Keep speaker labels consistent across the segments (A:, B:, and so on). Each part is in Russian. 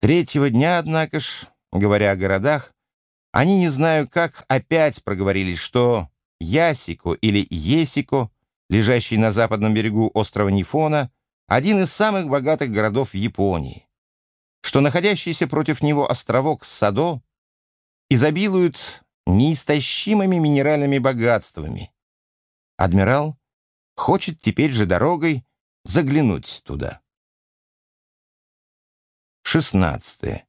A: Третьего дня, однако ж, говоря о городах, они, не знаю как, опять проговорились, что Ясико или Есико, лежащий на западном берегу острова Нифона, один из самых богатых городов Японии, что находящийся против него островок Садо изобилует неистощимыми минеральными богатствами. Адмирал хочет теперь же дорогой заглянуть туда. 16.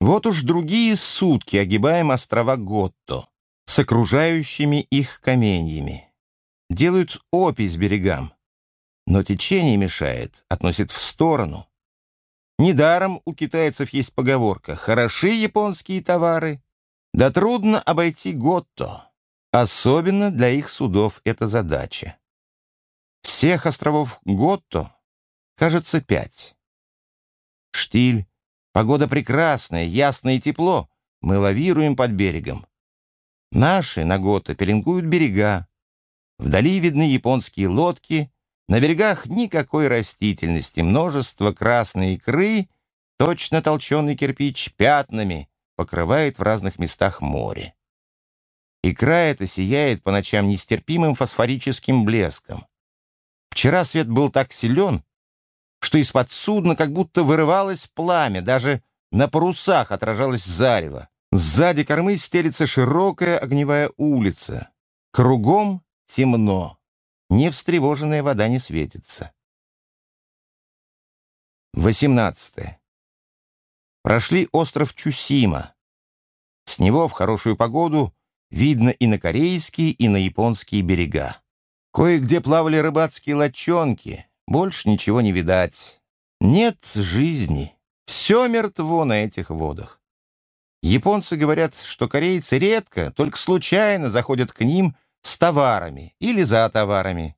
A: Вот уж другие сутки огибаем острова Готто с окружающими их каменьями. Делают опись берегам, но течение мешает, относит в сторону. Недаром у китайцев есть поговорка «хороши японские товары», да трудно обойти Готто. Особенно для их судов это задача. Всех островов Готто, кажется, пять. Штиль, погода прекрасная, ясно и тепло. Мы лавируем под берегом. Наши на Готто пеленгуют берега. Вдали видны японские лодки. На берегах никакой растительности, множество красной икры, точно толченый кирпич пятнами покрывает в разных местах море. Икра эта сияет по ночам нестерпимым фосфорическим блеском. Вчера свет был так силен, что из-под судна как будто вырывалось пламя, даже на парусах отражалось зарево. Сзади кормы стелится широкая огневая улица. Кругом темно. Невстревоженная вода не светится. 18. Прошли остров Чусима. С него в хорошую погоду видно и на корейские, и на японские берега. Кое-где плавали рыбацкие лодчонки, больше ничего не видать. Нет жизни, все мертво на этих водах. Японцы говорят, что корейцы редко, только случайно заходят к ним с товарами или за товарами.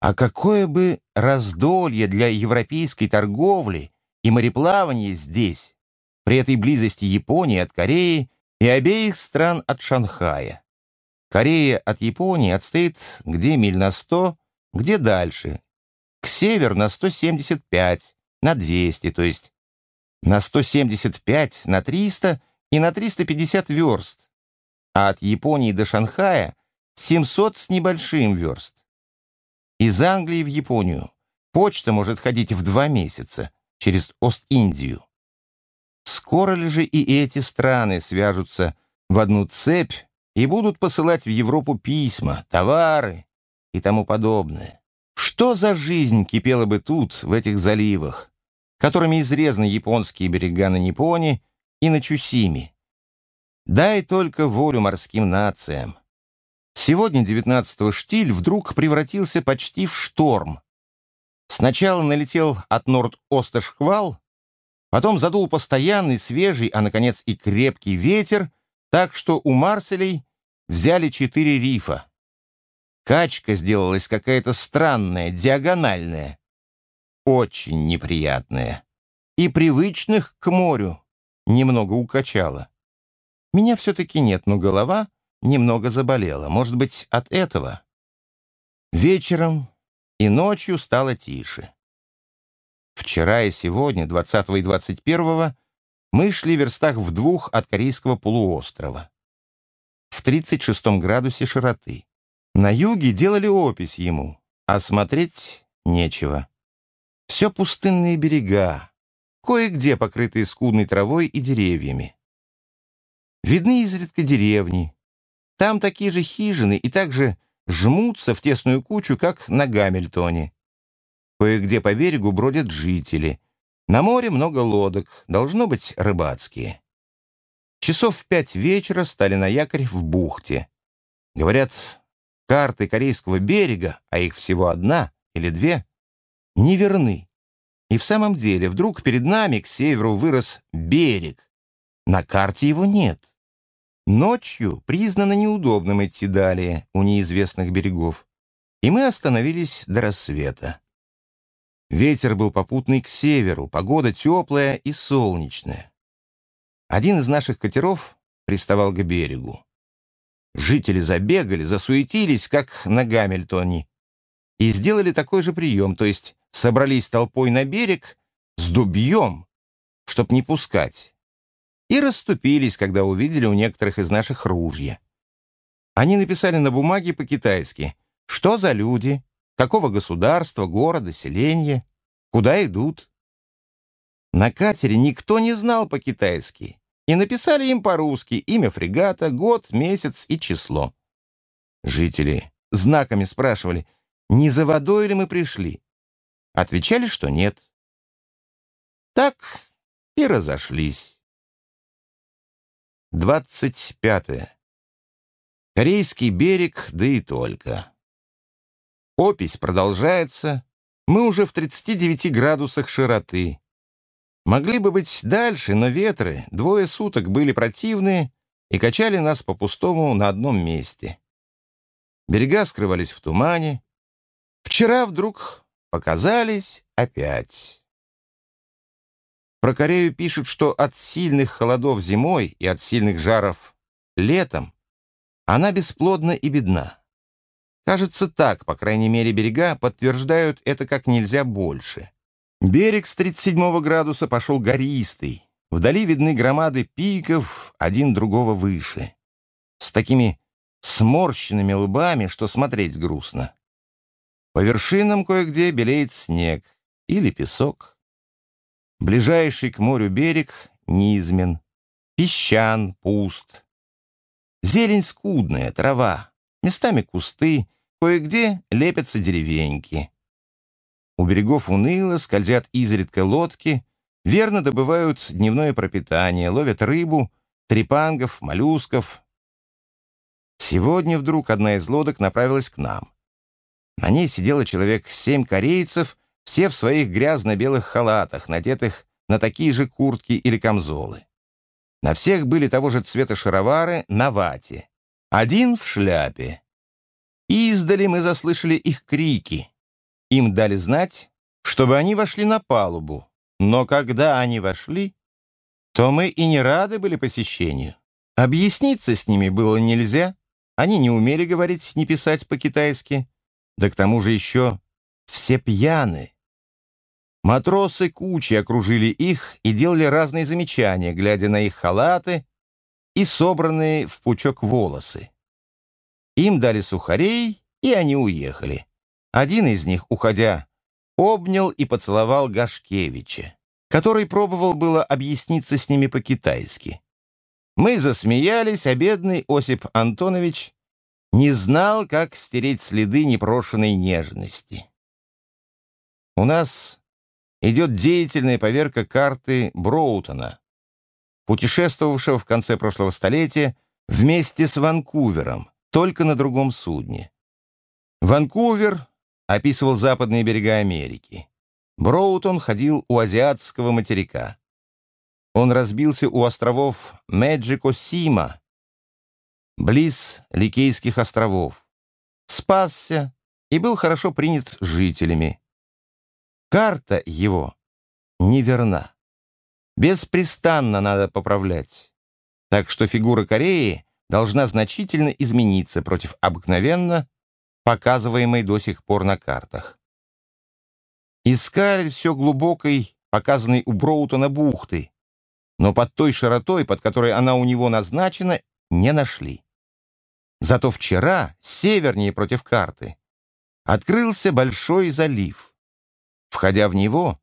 A: А какое бы раздолье для европейской торговли и мореплавания здесь, при этой близости Японии от Кореи и обеих стран от Шанхая. Корея от Японии отстоит где миль на 100, где дальше. К север на 175, на 200, то есть на 175, на 300 и на 350 верст. А от Японии до Шанхая 700 с небольшим верст. Из Англии в Японию почта может ходить в два месяца через Ост-Индию. Скоро ли же и эти страны свяжутся в одну цепь и будут посылать в Европу письма, товары и тому подобное? Что за жизнь кипела бы тут, в этих заливах, которыми изрезаны японские берега на Нипоне и на Чусиме? Дай только волю морским нациям. Сегодня, 19-го, штиль вдруг превратился почти в шторм. Сначала налетел от Норд-Оста шквал, Потом задул постоянный, свежий, а, наконец, и крепкий ветер, так что у Марселей взяли четыре рифа. Качка сделалась какая-то странная, диагональная, очень неприятная. И привычных к морю немного укачала. Меня все-таки нет, но голова немного заболела. Может быть, от этого? Вечером и ночью стало тише. Вчера и сегодня, 20 и 21 мы шли в верстах в двух от Корейского полуострова. В 36 градусе широты. На юге делали опись ему, а смотреть нечего. Все пустынные берега, кое-где покрытые скудной травой и деревьями. Видны изредка деревни. Там такие же хижины и также жмутся в тесную кучу, как на Гамильтоне. Кое-где по берегу бродят жители. На море много лодок, должно быть рыбацкие. Часов в пять вечера стали на якорь в бухте. Говорят, карты корейского берега, а их всего одна или две, неверны. И в самом деле вдруг перед нами к северу вырос берег. На карте его нет. Ночью признано неудобным идти далее у неизвестных берегов, и мы остановились до рассвета. Ветер был попутный к северу, погода теплая и солнечная. Один из наших катеров приставал к берегу. Жители забегали, засуетились, как на Гамильтоне, и сделали такой же прием, то есть собрались толпой на берег с дубьем, чтоб не пускать, и расступились, когда увидели у некоторых из наших ружья. Они написали на бумаге по-китайски, что за люди, какого государства, города, селения, куда идут. На катере никто не знал по-китайски, и написали им по-русски имя фрегата, год, месяц и число. Жители знаками спрашивали, не за водой ли мы пришли. Отвечали, что нет. Так и разошлись. 25. Корейский берег, да и только. Опись продолжается. Мы уже в 39 градусах широты. Могли бы быть дальше, но ветры двое суток были противные и качали нас по-пустому на одном месте. Берега скрывались в тумане. Вчера вдруг показались опять. Про Корею пишут, что от сильных холодов зимой и от сильных жаров летом она бесплодна и бедна. Кажется так, по крайней мере, берега подтверждают это как нельзя больше. Берег с 37 градуса пошел гористый. Вдали видны громады пиков, один другого выше. С такими сморщенными лбами, что смотреть грустно. По вершинам кое-где белеет снег или песок. Ближайший к морю берег низмен, песчан, пуст. Зелень скудная, трава, местами кусты, кое-где лепятся деревеньки. У берегов уныло скользят изредка лодки, верно добывают дневное пропитание, ловят рыбу, трепангов, моллюсков. Сегодня вдруг одна из лодок направилась к нам. На ней сидело человек семь корейцев, все в своих грязно-белых халатах, надетых на такие же куртки или камзолы. На всех были того же цвета шаровары на вате. Один в шляпе. Издали мы заслышали их крики. Им дали знать, чтобы они вошли на палубу. Но когда они вошли, то мы и не рады были посещению. Объясниться с ними было нельзя. Они не умели говорить, не писать по-китайски. Да к тому же еще все пьяны. Матросы кучи окружили их и делали разные замечания, глядя на их халаты и собранные в пучок волосы. Им дали сухарей, и они уехали. Один из них, уходя, обнял и поцеловал Гашкевича, который пробовал было объясниться с ними по-китайски. Мы засмеялись, а бедный Осип Антонович не знал, как стереть следы непрошенной нежности. У нас идет деятельная поверка карты Броутона, путешествовавшего в конце прошлого столетия вместе с Ванкувером, только на другом судне. Ванкувер описывал западные берега Америки. Броутон ходил у азиатского материка. Он разбился у островов Меджико-Сима, близ Ликейских островов. Спасся и был хорошо принят жителями. Карта его неверна. Беспрестанно надо поправлять. Так что фигура Кореи должна значительно измениться против обыкновенно показываемой до сих пор на картах. Искали все глубокой, показанной у Броутона бухты, но под той широтой, под которой она у него назначена, не нашли. Зато вчера, севернее против карты, открылся большой залив. Входя в него,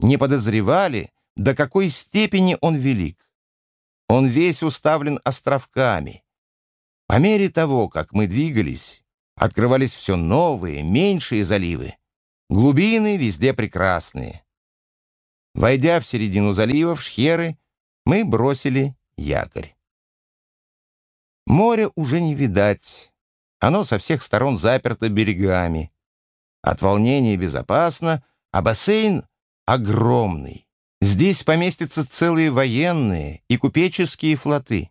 A: не подозревали, до какой степени он велик. Он весь уставлен островками. По мере того, как мы двигались, открывались все новые, меньшие заливы. Глубины везде прекрасные. Войдя в середину залива, в Шхеры, мы бросили якорь. Море уже не видать. Оно со всех сторон заперто берегами. От волнения безопасно, а бассейн огромный. Здесь поместятся целые военные и купеческие флоты.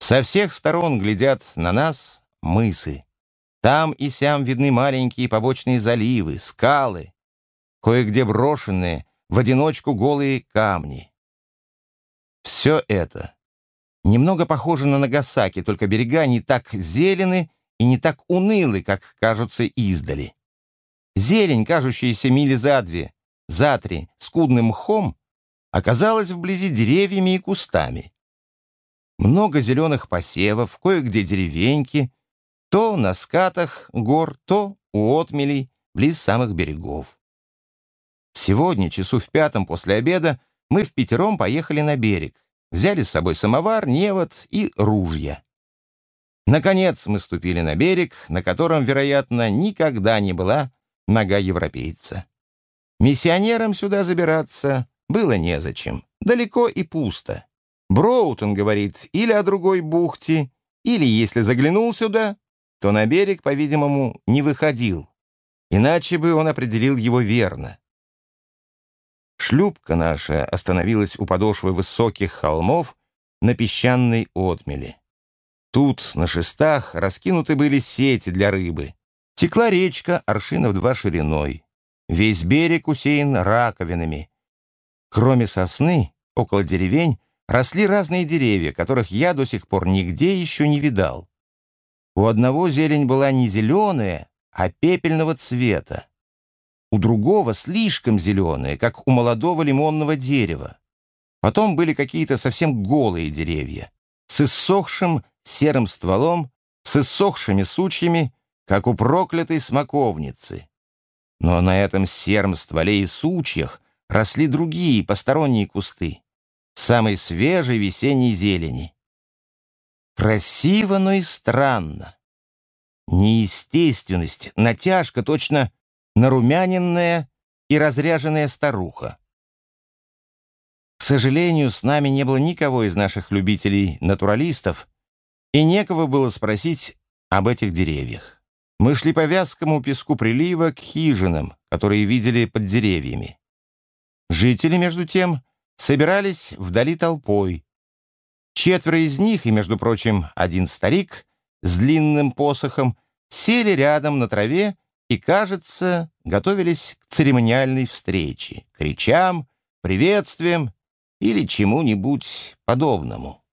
A: Со всех сторон глядят на нас мысы. Там и сям видны маленькие побочные заливы, скалы, кое-где брошенные в одиночку голые камни. Все это немного похоже на Нагасаки, только берега не так зелены и не так унылы, как кажутся издали. Зелень, кажущаяся мили за две, за три, скудным мхом, оказалась вблизи деревьями и кустами. Много зеленых посевов, кое-где деревеньки, то на скатах гор, то у отмелей, близ самых берегов. Сегодня, часу в пятом после обеда, мы в пятером поехали на берег, взяли с собой самовар, невод и ружья. Наконец мы ступили на берег, на котором, вероятно, никогда не была нога европейца. Миссионерам сюда забираться было незачем, далеко и пусто. Броутон говорит или о другой бухте, или, если заглянул сюда, то на берег, по-видимому, не выходил. Иначе бы он определил его верно. Шлюпка наша остановилась у подошвы высоких холмов на песчаной отмели. Тут, на шестах, раскинуты были сети для рыбы. Текла речка аршинов два шириной. Весь берег усеян раковинами. Кроме сосны, около деревень, росли разные деревья, которых я до сих пор нигде еще не видал. У одного зелень была не зеленая, а пепельного цвета. У другого слишком зеленая, как у молодого лимонного дерева. Потом были какие-то совсем голые деревья, с иссохшим серым стволом, с иссохшими сучьями, как у проклятой смоковницы. Но на этом сером стволе и сучьях росли другие посторонние кусты, самой свежей весенней зелени. Красиво, но и странно. Неестественность, натяжка, точно нарумяненная и разряженная старуха. К сожалению, с нами не было никого из наших любителей-натуралистов, и некого было спросить об этих деревьях. Мы шли по вязкому песку прилива к хижинам, которые видели под деревьями. Жители, между тем, собирались вдали толпой. Четверо из них, и, между прочим, один старик с длинным посохом, сели рядом на траве и, кажется, готовились к церемониальной встрече, к речам, приветствиям или чему-нибудь подобному.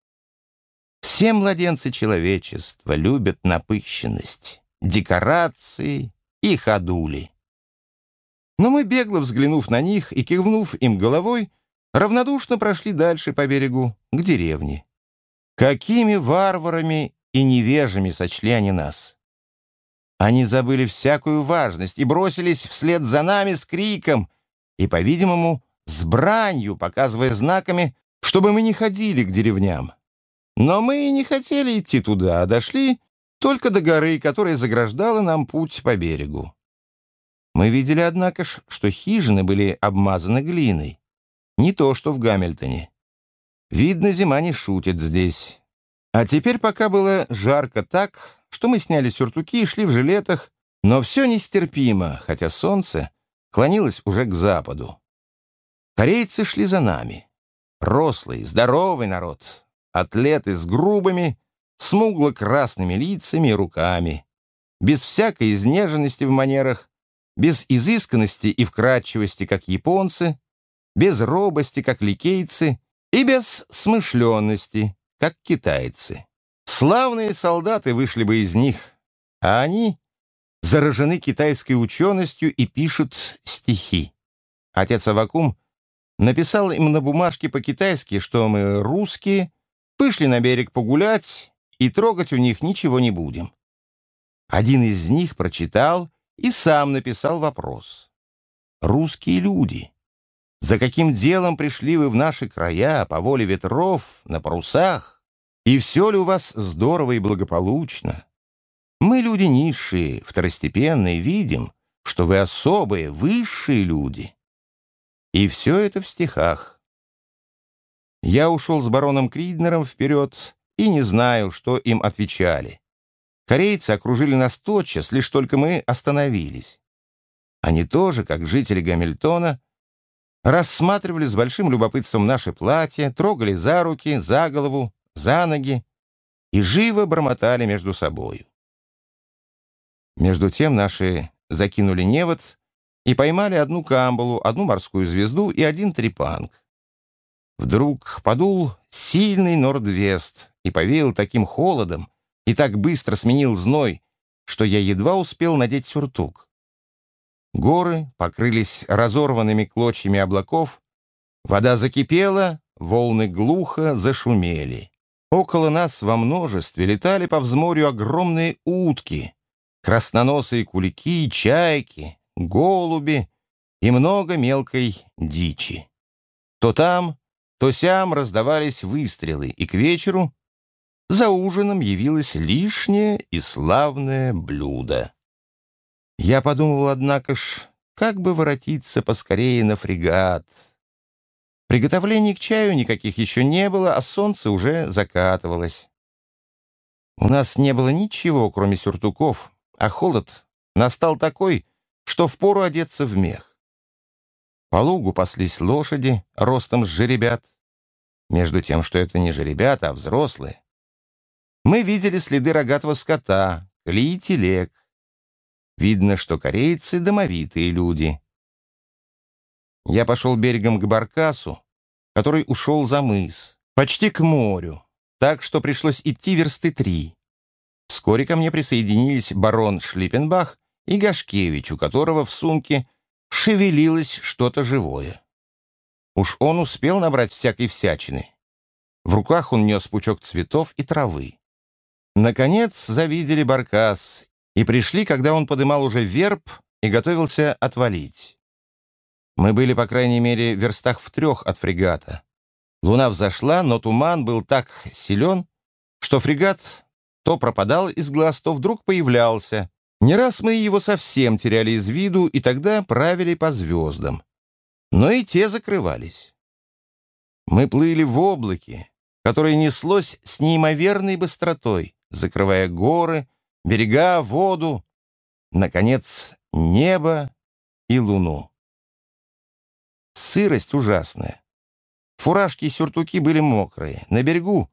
A: Все младенцы человечества любят напыщенность декорации и ходули. Но мы, бегло взглянув на них и кивнув им головой, равнодушно прошли дальше по берегу, к деревне. Какими варварами и невежами сочли они нас! Они забыли всякую важность и бросились вслед за нами с криком и, по-видимому, с бранью, показывая знаками, чтобы мы не ходили к деревням. Но мы и не хотели идти туда, а дошли только до горы, которая заграждала нам путь по берегу. Мы видели, однако ж, что хижины были обмазаны глиной. Не то, что в Гамильтоне. Видно, зима не шутит здесь. А теперь пока было жарко так, что мы сняли сюртуки и шли в жилетах, но все нестерпимо, хотя солнце клонилось уже к западу. Корейцы шли за нами. Рослый, здоровый народ, атлеты с грубыми, смугло-красными лицами и руками, без всякой изнеженности в манерах, без изысканности и вкрадчивости, как японцы, без робости, как ликейцы, и без смышленности, как китайцы. Славные солдаты вышли бы из них, а они заражены китайской ученостью и пишут стихи. Отец Авакум написал им на бумажке по-китайски, что мы русские, вышли на берег погулять и трогать у них ничего не будем. Один из них прочитал и сам написал вопрос. «Русские люди, за каким делом пришли вы в наши края по воле ветров, на парусах? И все ли у вас здорово и благополучно? Мы люди низшие, второстепенные, видим, что вы особые, высшие люди». И все это в стихах. Я ушел с бароном Криднером вперед, и не знаю, что им отвечали. Корейцы окружили нас тотчас, лишь только мы остановились. Они тоже, как жители Гамильтона, рассматривали с большим любопытством наши платья, трогали за руки, за голову, за ноги и живо бормотали между собою. Между тем наши закинули невод и поймали одну камбалу, одну морскую звезду и один трепанг. Вдруг подул сильный нордвест и повеял таким холодом, и так быстро сменил зной, что я едва успел надеть сюртук. Горы покрылись разорванными клочьями облаков, Вода закипела, волны глухо зашумели. Около нас во множестве летали по взморью огромные утки, красноносые кулики, чайки, голуби и много мелкой дичи. То там, то сям раздавались выстрелы, и к вечеру за ужином явилось лишнее и славное блюдо. Я подумал, однако ж, как бы воротиться поскорее на фрегат. Приготовлений к чаю никаких еще не было, а солнце уже закатывалось. У нас не было ничего, кроме сюртуков, а холод настал такой, что впору одеться в мех. По лугу паслись лошади ростом с жеребят, между тем, что это не жеребята, а взрослые. Мы видели следы рогатого скота, колеи телег. Видно, что корейцы — домовитые люди. Я пошел берегом к Баркасу, который ушел за мыс, почти к морю, так что пришлось идти версты три. Вскоре ко мне присоединились барон Шлиппенбах и Гашкевич, у которого в сумке шевелилось что-то живое. Уж он успел набрать всякой всячины. В руках он нес пучок цветов и травы. Наконец завидели баркас и пришли, когда он подымал уже верб и готовился отвалить. Мы были, по крайней мере, в верстах в трех от фрегата. Луна взошла, но туман был так силен, что фрегат то пропадал из глаз, то вдруг появлялся. Не раз мы его совсем теряли из виду и тогда правили по звездам. Но и те закрывались. Мы плыли в облаке, которое неслось с неимоверной быстротой закрывая горы, берега, воду, наконец, небо и луну. Сырость ужасная. Фуражки и сюртуки были мокрые. На берегу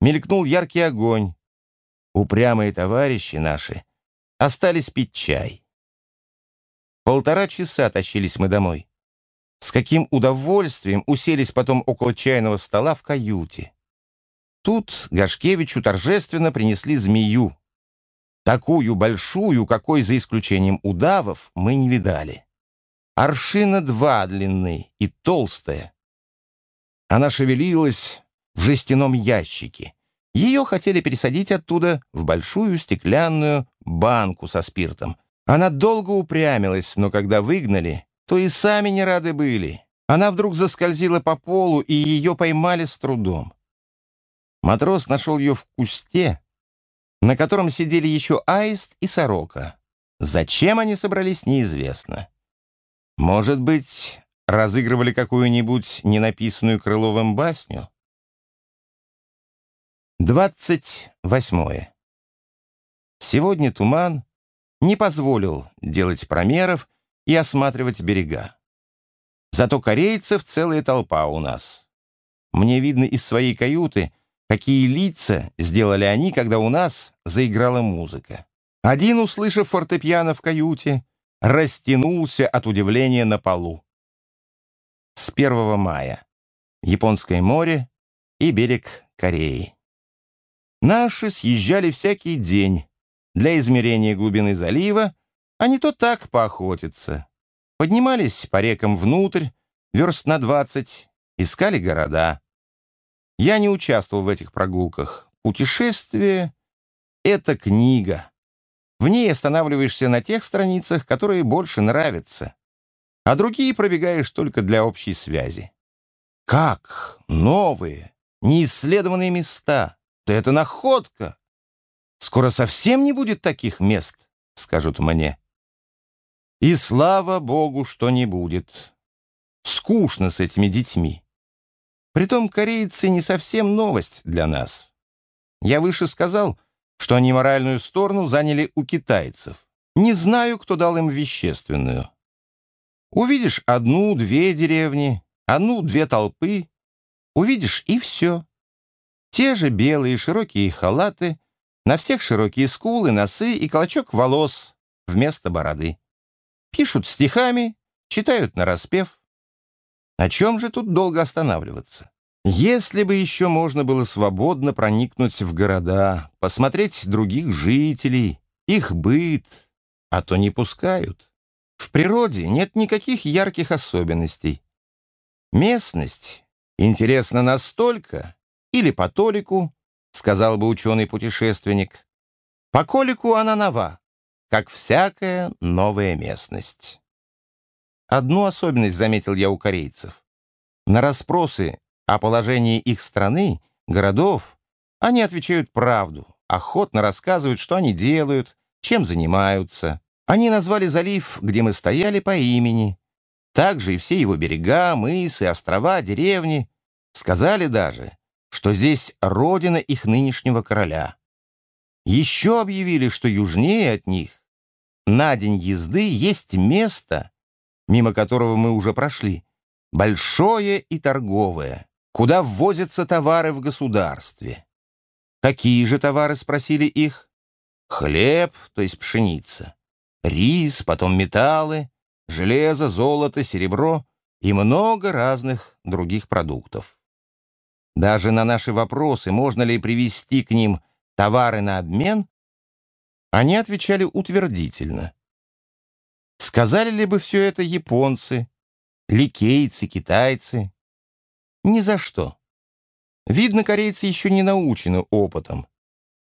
A: мелькнул яркий огонь. Упрямые товарищи наши остались пить чай. Полтора часа тащились мы домой. С каким удовольствием уселись потом около чайного стола в каюте. Тут Гашкевичу торжественно принесли змею. Такую большую, какой, за исключением удавов, мы не видали. Аршина два длины и толстая. Она шевелилась в жестяном ящике. Ее хотели пересадить оттуда в большую стеклянную банку со спиртом. Она долго упрямилась, но когда выгнали, то и сами не рады были. Она вдруг заскользила по полу, и ее поймали с трудом. Матрос нашел ее в кусте, на котором сидели еще аист и сорока. Зачем они собрались, неизвестно. Может быть, разыгрывали какую-нибудь ненаписанную Крыловым басню? Двадцать восьмое. Сегодня туман не позволил делать промеров и осматривать берега. Зато корейцев целая толпа у нас. Мне видно из своей каюты, Какие лица сделали они, когда у нас заиграла музыка. Один, услышав фортепиано в каюте, растянулся от удивления на полу. С 1 мая. Японское море и берег Кореи. Наши съезжали всякий день для измерения глубины залива, а не то так поохотиться. Поднимались по рекам внутрь, верст на двадцать, искали города. Я не участвовал в этих прогулках. Путешествие — это книга. В ней останавливаешься на тех страницах, которые больше нравятся, а другие пробегаешь только для общей связи. Как? Новые, неисследованные места. Да это находка. Скоро совсем не будет таких мест, скажут мне. И слава богу, что не будет. Скучно с этими детьми. Притом корейцы не совсем новость для нас. Я выше сказал, что они моральную сторону заняли у китайцев. Не знаю, кто дал им вещественную. Увидишь одну-две деревни, одну-две толпы, увидишь и все. Те же белые широкие халаты, на всех широкие скулы, носы и клочок волос вместо бороды. Пишут стихами, читают нараспев. О чем же тут долго останавливаться? Если бы еще можно было свободно проникнуть в города, посмотреть других жителей, их быт, а то не пускают. В природе нет никаких ярких особенностей. Местность интересна настолько, или по толику, сказал бы ученый-путешественник, по колику она нова, как всякая новая местность. Одну особенность заметил я у корейцев. На расспросы о положении их страны, городов, они отвечают правду, охотно рассказывают, что они делают, чем занимаются. Они назвали залив, где мы стояли, по имени. Также и все его берега, мысы, острова, деревни. Сказали даже, что здесь родина их нынешнего короля. Еще объявили, что южнее от них на день езды есть место, мимо которого мы уже прошли, большое и торговое, куда ввозятся товары в государстве. Какие же товары, спросили их? Хлеб, то есть пшеница, рис, потом металлы, железо, золото, серебро и много разных других продуктов. Даже на наши вопросы, можно ли привезти к ним товары на обмен, они отвечали утвердительно. Сказали ли бы все это японцы, ликейцы, китайцы? Ни за что. Видно, корейцы еще не научены опытом,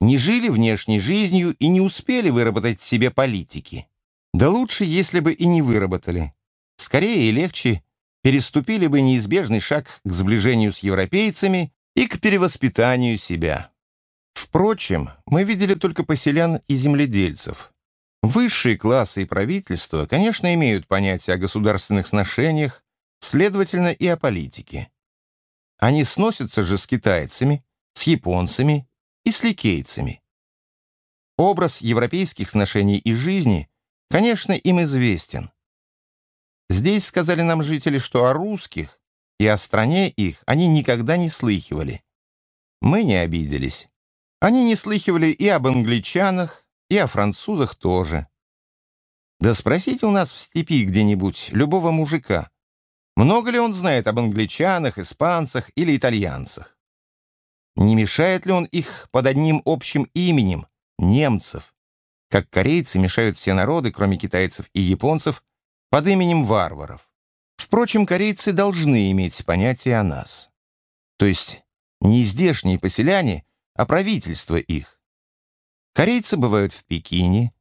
A: не жили внешней жизнью и не успели выработать себе политики. Да лучше, если бы и не выработали. Скорее и легче переступили бы неизбежный шаг к сближению с европейцами и к перевоспитанию себя. Впрочем, мы видели только поселян и земледельцев. Высшие классы и правительства, конечно, имеют понятие о государственных сношениях, следовательно, и о политике. Они сносятся же с китайцами, с японцами и с ликейцами. Образ европейских сношений и жизни, конечно, им известен. Здесь сказали нам жители, что о русских и о стране их они никогда не слыхивали. Мы не обиделись. Они не слыхивали и об англичанах, и о французах тоже. Да спросите у нас в степи где-нибудь любого мужика, много ли он знает об англичанах, испанцах или итальянцах? Не мешает ли он их под одним общим именем — немцев, как корейцы мешают все народы, кроме китайцев и японцев, под именем варваров? Впрочем, корейцы должны иметь понятие о нас. То есть не здешние поселяне, а правительство их. Корейцы бывают в Пекине.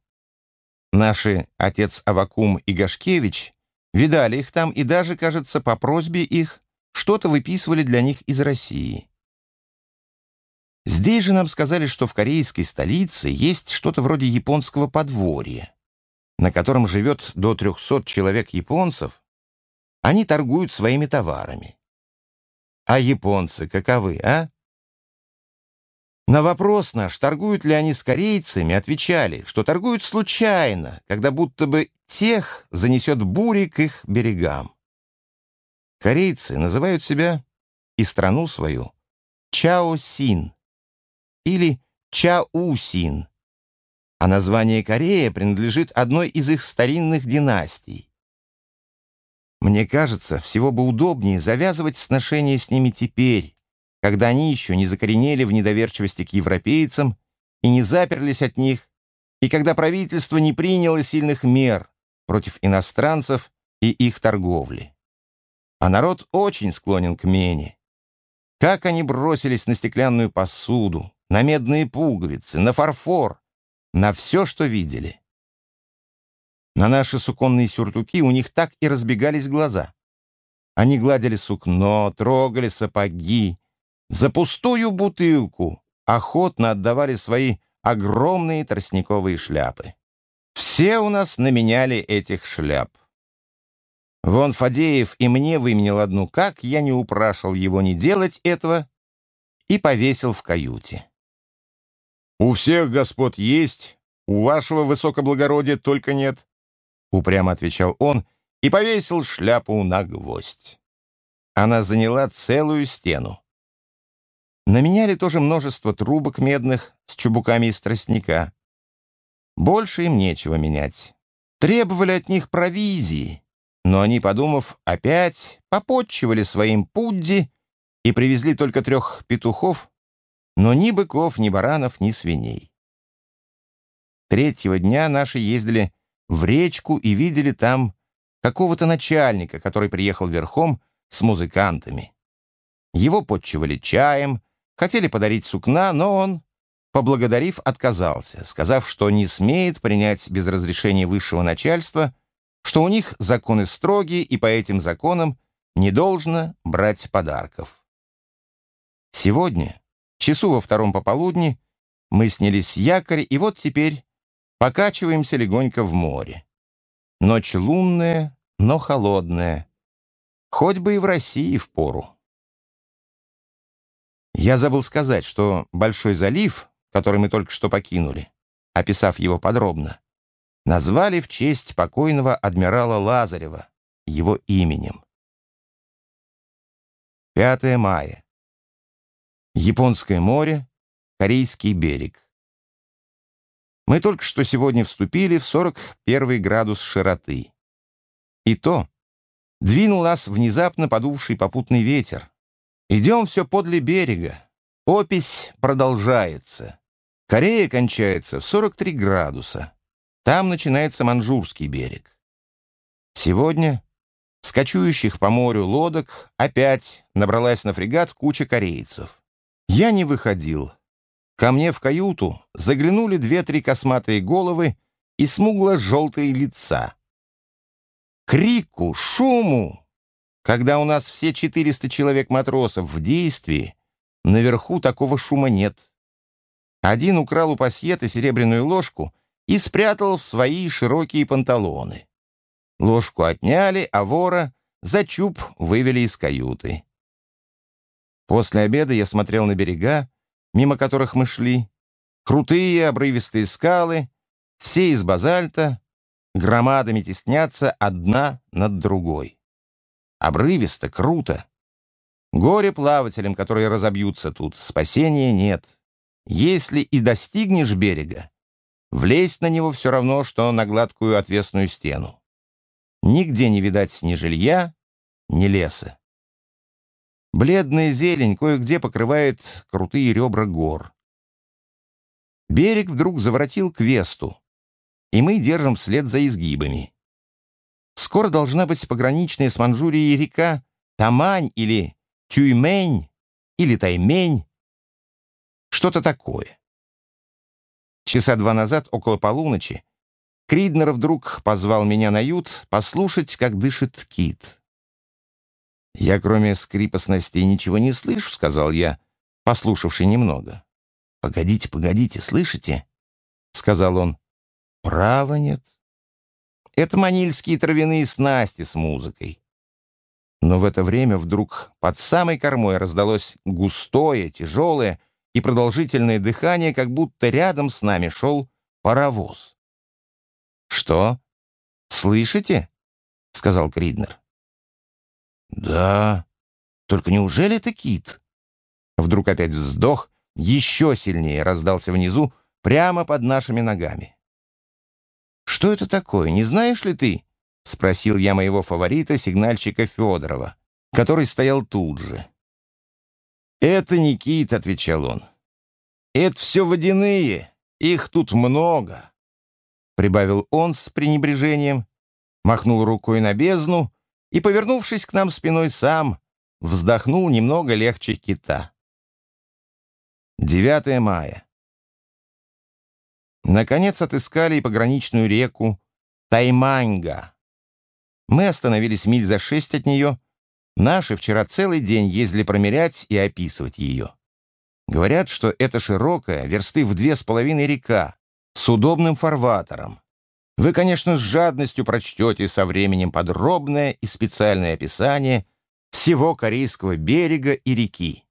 A: Наши отец Авакум и Гашкевич видали их там и даже, кажется, по просьбе их что-то выписывали для них из России. Здесь же нам сказали, что в корейской столице есть что-то вроде японского подворья, на котором живет до 300 человек японцев. Они торгуют своими товарами. А японцы каковы, а? На вопрос наш, торгуют ли они с корейцами, отвечали, что торгуют случайно, когда будто бы тех занесет бури к их берегам. Корейцы называют себя и страну свою Чао-Син или Чаусин, а название Корея принадлежит одной из их старинных династий. Мне кажется, всего бы удобнее завязывать сношения с ними теперь, когда они еще не закоренели в недоверчивости к европейцам и не заперлись от них, и когда правительство не приняло сильных мер против иностранцев и их торговли. А народ очень склонен к мене. Как они бросились на стеклянную посуду, на медные пуговицы, на фарфор, на все, что видели. На наши суконные сюртуки у них так и разбегались глаза. Они гладили сукно, трогали сапоги, за пустую бутылку охотно отдавали свои огромные тростниковые шляпы. Все у нас наменяли этих шляп. Вон Фадеев и мне выменял одну, как я не упрашивал его не делать этого, и повесил в каюте. «У всех господ есть, у вашего высокоблагородия только нет», — упрямо отвечал он и повесил шляпу на гвоздь. Она заняла целую стену. Наменяли тоже множество трубок медных с чубуками из тростника. Больше им нечего менять. Требовали от них провизии, но они, подумав, опять попотчевали своим пудди и привезли только трех петухов, но ни быков, ни баранов, ни свиней. Третьего дня наши ездили в речку и видели там какого-то начальника, который приехал верхом с музыкантами. Его подчивали чаем, хотели подарить сукна, но он, поблагодарив, отказался, сказав, что не смеет принять без разрешения высшего начальства, что у них законы строгие, и по этим законам не должно брать подарков. Сегодня, часу во втором пополудни, мы снялись с якоря, и вот теперь покачиваемся легонько в море. Ночь лунная, но холодная. Хоть бы и в России в пору. Я забыл сказать, что Большой залив, который мы только что покинули, описав его подробно, назвали в честь покойного адмирала Лазарева, его именем. 5 мая. Японское море, Корейский берег. Мы только что сегодня вступили в 41 градус широты. И то двинул нас внезапно подувший попутный ветер. Идем все подле берега. Опись продолжается. Корея кончается в 43 градуса. Там начинается Манчжурский берег. Сегодня с по морю лодок опять набралась на фрегат куча корейцев. Я не выходил. Ко мне в каюту заглянули две-три косматые головы и смугло-желтые лица. Крику, шуму! Когда у нас все 400 человек-матросов в действии, наверху такого шума нет. Один украл у пассета серебряную ложку и спрятал в свои широкие панталоны. Ложку отняли, а вора за чуб вывели из каюты. После обеда я смотрел на берега, мимо которых мы шли. Крутые обрывистые скалы, все из базальта, громадами теснятся одна над другой. Обрывисто, круто. Горе плавателям, которые разобьются тут, спасения нет. Если и достигнешь берега, влезть на него все равно, что на гладкую отвесную стену. Нигде не видать ни жилья, ни леса. Бледная зелень кое-где покрывает крутые ребра гор. Берег вдруг заворотил к весту, и мы держим вслед за изгибами. Скоро должна быть пограничная с Манчжурией река Тамань или Тюймень или Таймень. Что-то такое. Часа два назад, около полуночи, Криднер вдруг позвал меня на ют послушать, как дышит кит. «Я, кроме скрипа снастей, ничего не слышу», — сказал я, послушавший немного. «Погодите, погодите, слышите?» — сказал он. «Право нет. Это манильские травяные снасти с музыкой». Но в это время вдруг под самой кормой раздалось густое, тяжелое и продолжительное дыхание, как будто рядом с нами шел паровоз. «Что? Слышите?» — сказал Криднер. «Да, только неужели это кит?» Вдруг опять вздох, еще сильнее раздался внизу, прямо под нашими ногами. «Что это такое, не знаешь ли ты?» — спросил я моего фаворита, сигнальщика Федорова, который стоял тут же. «Это не кит», — отвечал он. «Это все водяные, их тут много», — прибавил он с пренебрежением, махнул рукой на бездну, и, повернувшись к нам спиной сам, вздохнул немного легче кита. 9 мая. Наконец отыскали и пограничную реку Тайманьга. Мы остановились миль за шесть от нее. Наши вчера целый день ездили промерять и описывать ее. Говорят, что это широкая, версты в две с половиной река, с удобным фарватером, вы, конечно, с жадностью прочтете со временем подробное и специальное описание всего Корейского берега и реки,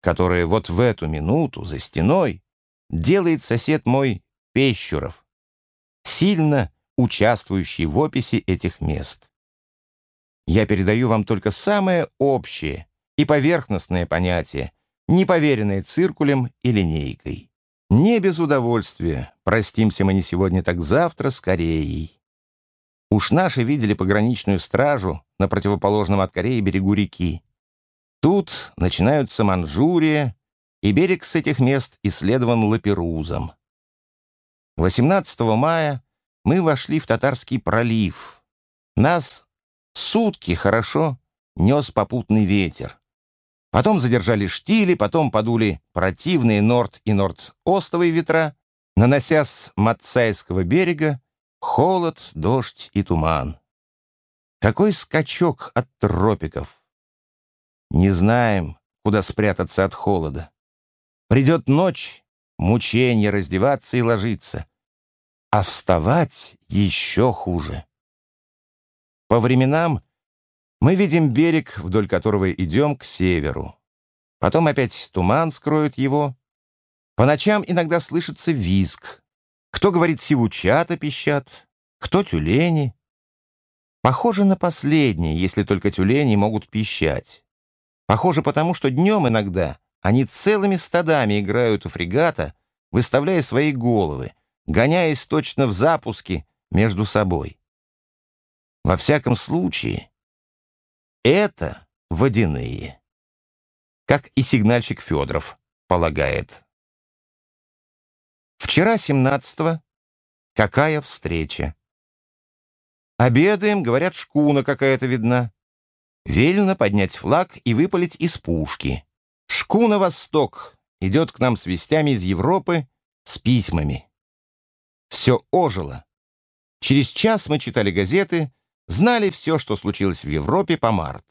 A: которое вот в эту минуту за стеной делает сосед мой Пещуров, сильно участвующий в описи этих мест. Я передаю вам только самое общее и поверхностное понятие, не поверенное циркулем и линейкой. Не без удовольствия. Простимся мы не сегодня, так завтра с Кореей. Уж наши видели пограничную стражу на противоположном от Кореи берегу реки. Тут начинаются Манчжурия, и берег с этих мест исследован Лаперузом. 18 мая мы вошли в Татарский пролив. Нас сутки хорошо нес попутный ветер. Потом задержали штили, потом подули противные норд- и норд-остовые ветра, нанося с Матсайского берега холод, дождь и туман. Какой скачок от тропиков! Не знаем, куда спрятаться от холода. Придет ночь, мучение раздеваться и ложиться, а вставать еще хуже. По временам мы видим берег, вдоль которого идем к северу. Потом опять туман скроет его. По ночам иногда слышится визг. Кто говорит сивучата пищат, кто тюлени. Похоже на последнее, если только тюлени могут пищать. Похоже потому, что днем иногда они целыми стадами играют у фрегата, выставляя свои головы, гоняясь точно в запуске между собой. Во всяком случае, это водяные. Как и сигнальщик Федоров полагает. Вчера, 17-го, какая встреча? Обедаем, говорят, шкуна какая-то видна. Велено поднять флаг и выпалить из пушки. Шкуна «Восток» идет к нам с вестями из Европы с письмами. Все ожило. Через час мы читали газеты, знали все, что случилось в Европе по март.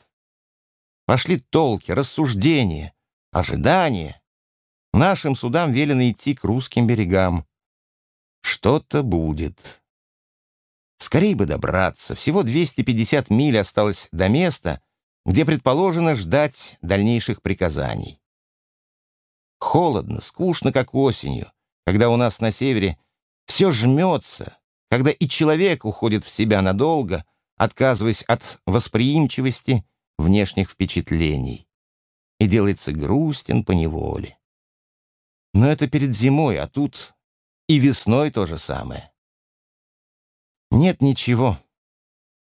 A: Пошли толки, рассуждения, ожидания. Нашим судам велено идти к русским берегам. Что-то будет. Скорей бы добраться. Всего 250 миль осталось до места, где предположено ждать дальнейших приказаний. Холодно, скучно, как осенью, когда у нас на севере все жмется, когда и человек уходит в себя надолго, отказываясь от восприимчивости внешних впечатлений, и делается грустен по неволе. Но это перед зимой, а тут и весной то же самое. Нет ничего,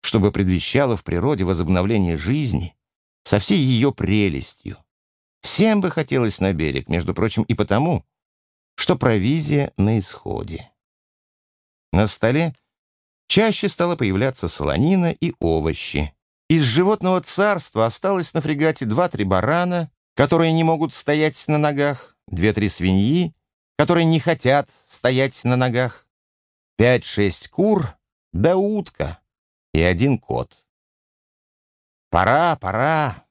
A: чтобы предвещало в природе возобновление жизни со всей ее прелестью. Всем бы хотелось на берег, между прочим, и потому, что провизия на исходе. На столе чаще стало появляться солонина и овощи. Из животного царства осталось на фрегате два-три барана, которые не могут стоять на ногах, две-три свиньи, которые не хотят стоять на ногах, пять-шесть кур да утка и один кот. Пора, пора.